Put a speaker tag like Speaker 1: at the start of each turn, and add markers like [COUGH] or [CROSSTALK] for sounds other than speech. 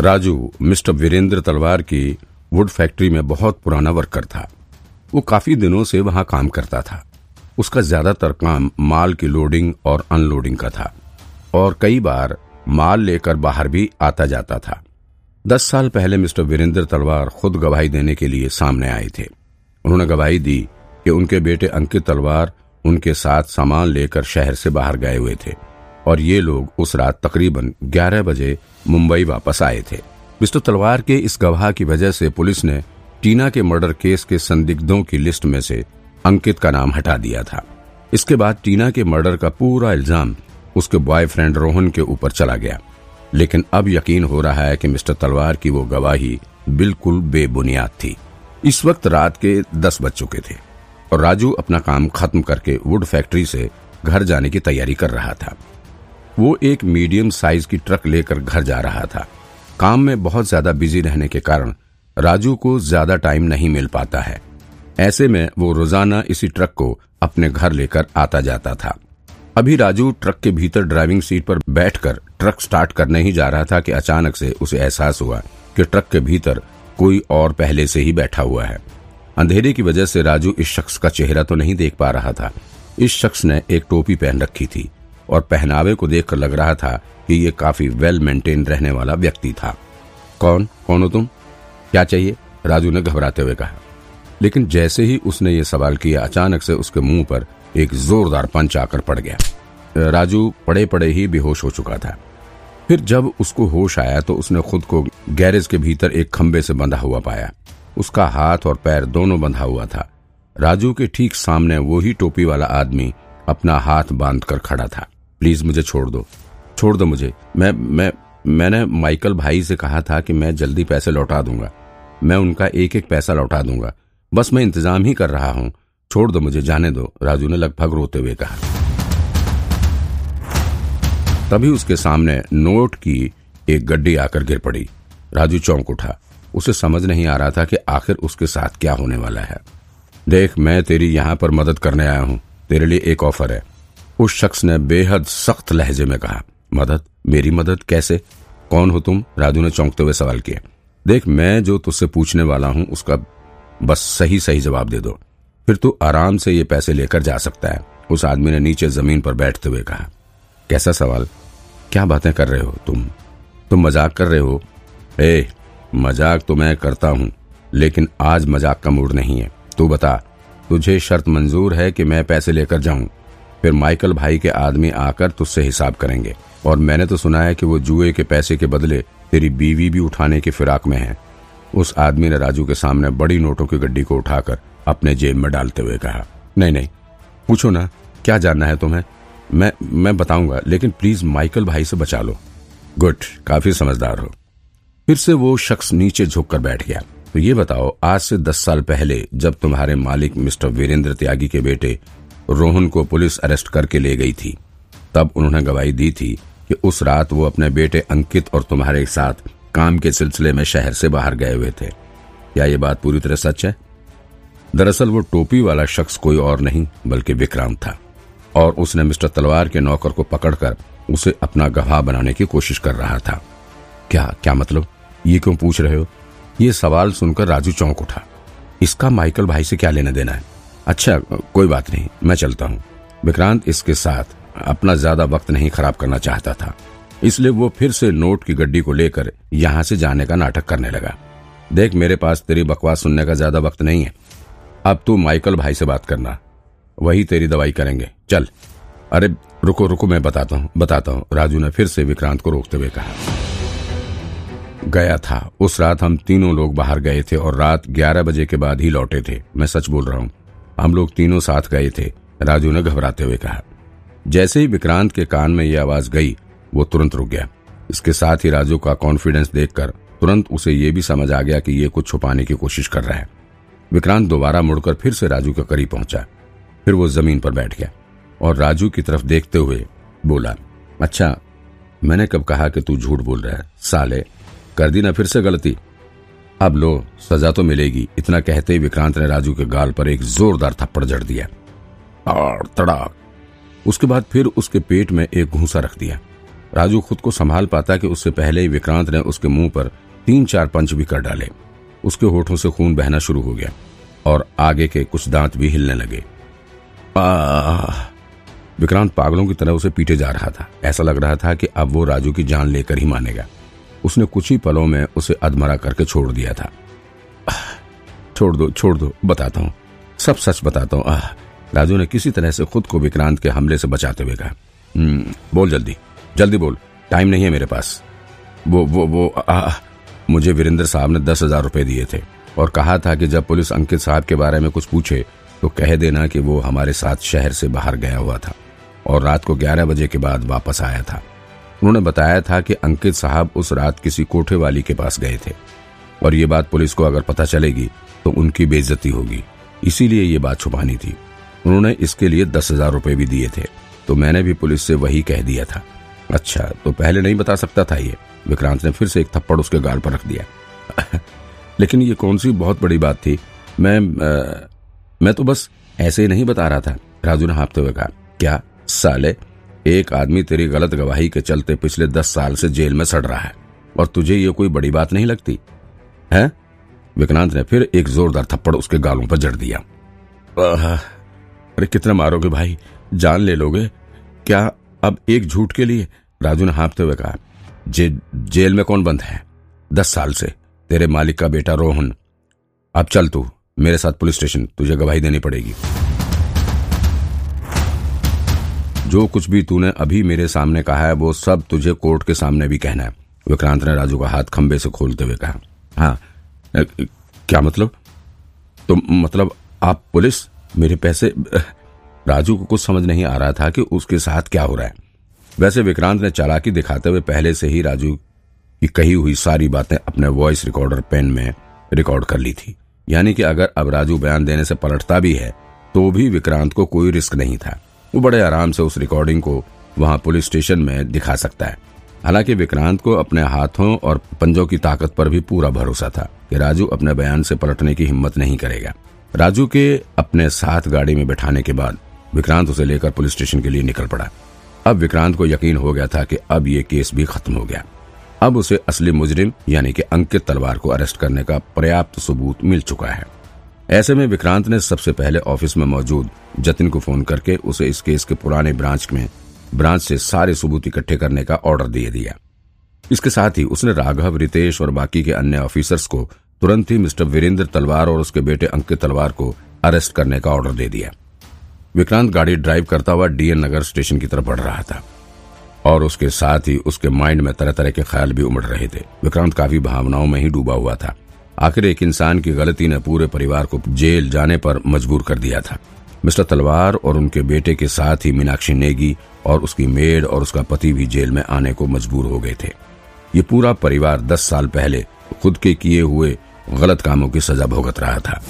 Speaker 1: Raju, mister Virendra तलवार की wood factory में बहुत पुराना वर्कर था। वो काफ़ी दिनों से वहाँ काम करता था। उसका ज़्यादातर काम माल की लोडिंग और अनलोडिंग का था और कई बार माल लेकर बाहर भी आता जाता था। दस साल पहले मिस्टर वीरेंद्र तलवार खुद गवाही देने के लिए सामने आए थे। उन्होंने गवाही दी कि उनके बेटे अंकित तलवार उनके साथ सामान लेकर शहर से बाहर गए हुए थे। और ये लोग उस रात तकरीबन 11 बजे मुंबई वापस आए थे। मिस्टर तलवार के इस गवाह की वजह से पुलिस ने टीना के मर्डर केस के संदिग्धों की लिस्ट में से अंकित का नाम हटा दिया था। इसके बाद टीना के मर्डर का पूरा इल्ज़ाम उसके बॉयफ्रेंड रोहन के ऊपर चला गया। लेकिन अब यकीन हो रहा है कि मिस्टर तलवार की वो गवाही बिल्कुल बेबुनियाद थी। इस वक्त रात के दस बज चुके थे और राजू अपना काम खत्म करके वुड फैक्ट्री से घर जाने की तैयारी कर रहा था। वो एक मीडियम साइज़ की ट्रक लेकर घर जा रहा था। काम में बहुत ज़्यादा बिज़ी रहने के कारण राजू को ज़्यादा टाइम नहीं मिल पाता है। ऐसे में वो रोज़ाना इसी ट्रक को अपने घर लेकर आता जाता था। अभी राजू ट्रक के भीतर ड्राइविंग सीट पर बैठकर ट्रक स्टार्ट करने ही जा रहा था कि अचानक से उसे एहसास हुआ कि ट्रक के भीतर कोई और पहले से ही बैठा हुआ है। अंधेरे की वजह से राजू इस शख्स का चेहरा तो नहीं देख पा रहा था। इस शख्स ने एक टोपी पहन रखी थी। और पहनावे को देखकर लग रहा था कि ये काफ़ी वेल मेंटेन रहने वाला व्यक्ति था। कौन? कौन हो तुम? क्या चाहिए? राजू ने घबराते हुए कहा। लेकिन जैसे ही उसने ये सवाल किया, अचानक से उसके मुँह पर एक जोरदार पंच आकर पड़ गया। राजू पड़े पड़े ही बेहोश हो चुका था। फिर जब उसको होश आया तो उसने खुद को गैरेज के भीतर एक खंबे से बंधा हुआ पाया। उसका हाथ और पैर दोनों बंधा हुआ था। राजू के ठीक सामने वो ही टोपी वाला आदमी अपना हाथ बाँध कर खड़ा था। प्लीज़ मुझे छोड़ दो। छोड़ दो मुझे। मैं मैं, मैंने माइकल भाई से कहा था कि मैं जल्दी पैसे लौटा दूँगा। मैं उनका एक एक पैसा लौटा दूँगा। बस मैं इंतज़ाम ही कर रहा हूँ। छोड़ दो मुझे, जाने दो। राजू ने लगभग रोते हुए कहा। तभी उसके सामने नोट की एक गड्डी आकर गिर पड़ी। राजू चौंक उठा। उसे समझ नहीं आ रहा था कि आखिर उसके साथ क्या होने वाला है। देख, मैं तेरी यहाँ पर मदद करने आया हूँ। तेरे लिए एक ऑफ़र है। उस शख्स ने बेहद सख्त लहजे में कहा, मदद, मेरी मदद कैसे? कौन हो तुम? राजू ने चौंकते हुए सवाल किया देख, मैं जो तुझसे पूछने वाला हूँ, उसका बस सही सही जवाब दे दो। फिर तू आराम से ये पैसे लेकर जा सकता है, उस आदमी ने नीचे ज़मीन पर बैठते हुए कहा। कैसा सवाल? क्या बातें कर रहे हो तुम? तुम मज़ाक कर रहे हो? ए, मज़ाक तो मैं करता हूँ, लेकिन आज मज़ाक का मूड नहीं है। तू बता, तुझे शर्त मंजूर है कि मैं पैसे लेकर जाऊँ? फिर माइकल भाई के आदमी आकर तुझसे हिसाब करेंगे। और मैंने तो सुना है कि वो जुए के पैसे के बदले तेरी बीवी भी उठाने की फिराक में है। उस आदमी ने राजू के सामने बड़ी नोटों की गड्डी को उठाकर अपने जेब में डालते हुए कहा, नहीं नहीं, पूछो ना, क्या जानना है तुम्हें? मैं मैं बताऊँगा, लेकिन प्लीज़ माइकल भाई से बचा लो। गुड, काफ़ी समझदार हो। फिर से वो शख्स नीचे झुककर बैठ गया। तो ये बताओ, आज से दस साल पहले जब तुम्हारे मालिक मिस्टर वीरेंद्र त्यागी के बेटे रोहन को पुलिस अरेस्ट करके ले गई थी। तब उन्होंने गवाही दी थी कि उस रात वो अपने बेटे अंकित और तुम्हारे साथ काम के सिलसिले में शहर से बाहर गए हुए थे। क्या ये बात पूरी तरह सच है? दरअसल वो टोपी वाला शख्स कोई और नहीं, बल्कि विक्रांत था। और उसने मिस्टर तलवार के नौकर को पकड़कर उसे अपना गवाह बनाने की कोशिश कर रहा था। क्या क्या मतलब? ये क्यों पूछ रहे हो? ये सवाल सुनकर राजू चौंक उठा। इसका माइकल भाई से क्या लेना देना है? अच्छा कोई बात नहीं, मैं चलता हूँ। विक्रांत इसके साथ अपना ज़्यादा वक्त नहीं खराब करना चाहता था, इसलिए वो फिर से नोट की गड्डी को लेकर यहाँ से जाने का नाटक करने लगा। देख, मेरे पास तेरी बकवास सुनने का ज़्यादा वक्त नहीं है। अब तू माइकल भाई से बात करना, वही तेरी दवाई करेंगे। चल। अरे, रुको रुको, मैं बताता हूँ बताता हूँ। राजू ने फिर से विक्रांत को रोकते हुए कहा। गया था। उस रात हम तीनों लोग बाहर गए थे और रात ग्यारह बजे के बाद ही लौटे थे। मैं सच बोल रहा हूँ। हम लोग तीनों साथ गए थे, राजू ने घबराते हुए कहा। जैसे ही विक्रांत के कान में यह आवाज़ गई, वो तुरंत रुक गया। इसके साथ ही राजू का कॉन्फिडेंस देखकर तुरंत उसे ये भी समझ आ गया कि ये कुछ छुपाने की कोशिश कर रहा है। विक्रांत दोबारा मुड़कर फिर से राजू के करीब पहुँचा। फिर वो ज़मीन पर बैठ गया और राजू की तरफ़ देखते हुए बोला अच्छा मैंने कब कहा कि तू झूठ बोल रहा है? साले, कर दी ना फिर से गलती। अब लो, सजा तो मिलेगी। इतना कहते ही विक्रांत ने राजू के गाल पर एक जोरदार थप्पड़ जड़ दिया। और तड़ाक। उसके बाद फिर उसके पेट में एक घूसा रख दिया। राजू खुद को संभाल पाता कि उससे पहले ही विक्रांत ने उसके मुँह पर तीन चार पंच भी कर डाले। उसके होठों से खून बहना शुरू हो गया और आगे के कुछ दांत भी हिलने लगे। विक्रांत पागलों की तरह उसे पीटे जा रहा था। ऐसा लग रहा था कि अब वो राजू की जान लेकर ही मानेगा। उसने कुछ ही पलों में उसे अधमरा करके छोड़ दिया था। छोड़ दो छोड़ दो बताता हूँ। सब सच बताता हूँ। राजू ने किसी तरह से खुद को विक्रांत के हमले से बचाते हुए कहा। हम्म, बोल जल्दी। जल्दी बोल। टाइम नहीं है मेरे पास। वो वो वो आ, मुझे वीरेंद्र साहब ने दस हज़ार रुपए दिए थे और कहा था कि जब पुलिस अंकित साहब के बारे में कुछ पूछे तो कह देना कि वो हमारे साथ शहर से बाहर गया हुआ था और रात को ग्यारह बजे के बाद वापस आया था। उन्होंने बताया था कि अंकित साहब उस रात किसी कोठे वाली के पास गए थे। और ये बात पुलिस को अगर पता चलेगी तो उनकी बेइज्जती होगी। इसीलिए ये बात छुपानी थी। उन्होंने इसके लिए दस हज़ार रुपए भी दिए थे। तो मैंने भी पुलिस से वही कह दिया था। अच्छा तो पहले नहीं बता सकता था ये। विक्रांत ने फिर से एक थप्पड़ उसके गाल पर रख दिया। [LAUGHS] लेकिन ये कौन सी बहुत बड़ी बात थी? मैं आ, मैं तो बस ऐसे ही नहीं बता रहा था राजू ने हाँपते हुए कहा। क्या साले? एक आदमी तेरी गलत गवाही के चलते पिछले दस साल से जेल में सड़ रहा है और तुझे ये कोई बड़ी बात नहीं लगती? है? विक्रांत ने फिर एक जोरदार थप्पड़ उसके गालों पर जड़ दिया। अरे कितना मारोगे भाई? जान ले लोगे। क्या अब एक झूठ के लिए? राजू ने हाँपते हुए कहा जे, जेल में कौन बंद है? दस साल से। तेरे मालिक का बेटा रोहन। अब चल तू। मेरे साथ पुलिस स्टेशन। तुझे गवाही देनी पड़ेगी। जो कुछ भी तूने अभी मेरे सामने कहा है, वो सब तुझे कोर्ट के सामने भी कहना है। विक्रांत ने राजू का हाथ खंबे से खोलते हुए कहा हाँ क्या मतलब? तो मतलब आप पुलिस मेरे पैसे, राजू को कुछ समझ नहीं आ रहा था कि उसके साथ क्या हो रहा है। वैसे विक्रांत ने चालाकी दिखाते हुए पहले से ही राजू की कही हुई सारी बातें अपने वॉइस रिकॉर्डर पेन में रिकॉर्ड कर ली थी। यानी कि अगर अब राजू बयान देने से पलटता भी है तो भी विक्रांत को कोई रिस्क नहीं था। वो बड़े आराम से उस रिकॉर्डिंग को वहाँ पुलिस स्टेशन में दिखा सकता है। हालाँकि विक्रांत को अपने हाथों और पंजों की ताकत पर भी पूरा भरोसा था कि राजू अपने बयान से पलटने की हिम्मत नहीं करेगा। राजू के अपने साथ गाड़ी में बैठाने के बाद विक्रांत उसे लेकर पुलिस स्टेशन के लिए निकल पड़ा। अब विक्रांत को यकीन हो गया था कि अब ये केस भी खत्म हो गया। अब उसे असली मुजरिम यानी कि अंकित तलवार को अरेस्ट करने का पर्याप्त सबूत मिल चुका है। ऐसे में विक्रांत ने सबसे पहले ऑफ़िस में मौजूद जतिन को फ़ोन करके उसे इस केस के पुराने ब्रांच में, ब्रांच से सारे सबूत इकट्ठे करने का ऑर्डर दे दिया। इसके साथ ही उसने राघव, रितेश और बाकी के अन्य ऑफिसर्स को तुरंत ही मिस्टर वीरेंद्र तलवार और उसके बेटे अंकित तलवार को अरेस्ट करने का ऑर्डर दे दिया। विक्रांत गाड़ी ड्राइव करता हुआ डीएन नगर स्टेशन की तरफ़ बढ़ रहा था और उसके साथ ही उसके माइंड में तरह तरह के ख्याल भी उमड़ रहे थे। विक्रांत काफ़ी भावनाओं में ही डूबा हुआ था। आखिर एक इंसान की गलती ने पूरे परिवार को जेल जाने पर मजबूर कर दिया था। मिस्टर तलवार और उनके बेटे के साथ ही मीनाक्षी नेगी और उसकी मेड और उसका पति भी जेल में आने को मजबूर हो गए थे। ये पूरा परिवार दस साल पहले खुद के किए हुए गलत कामों की सजा भुगत रहा था।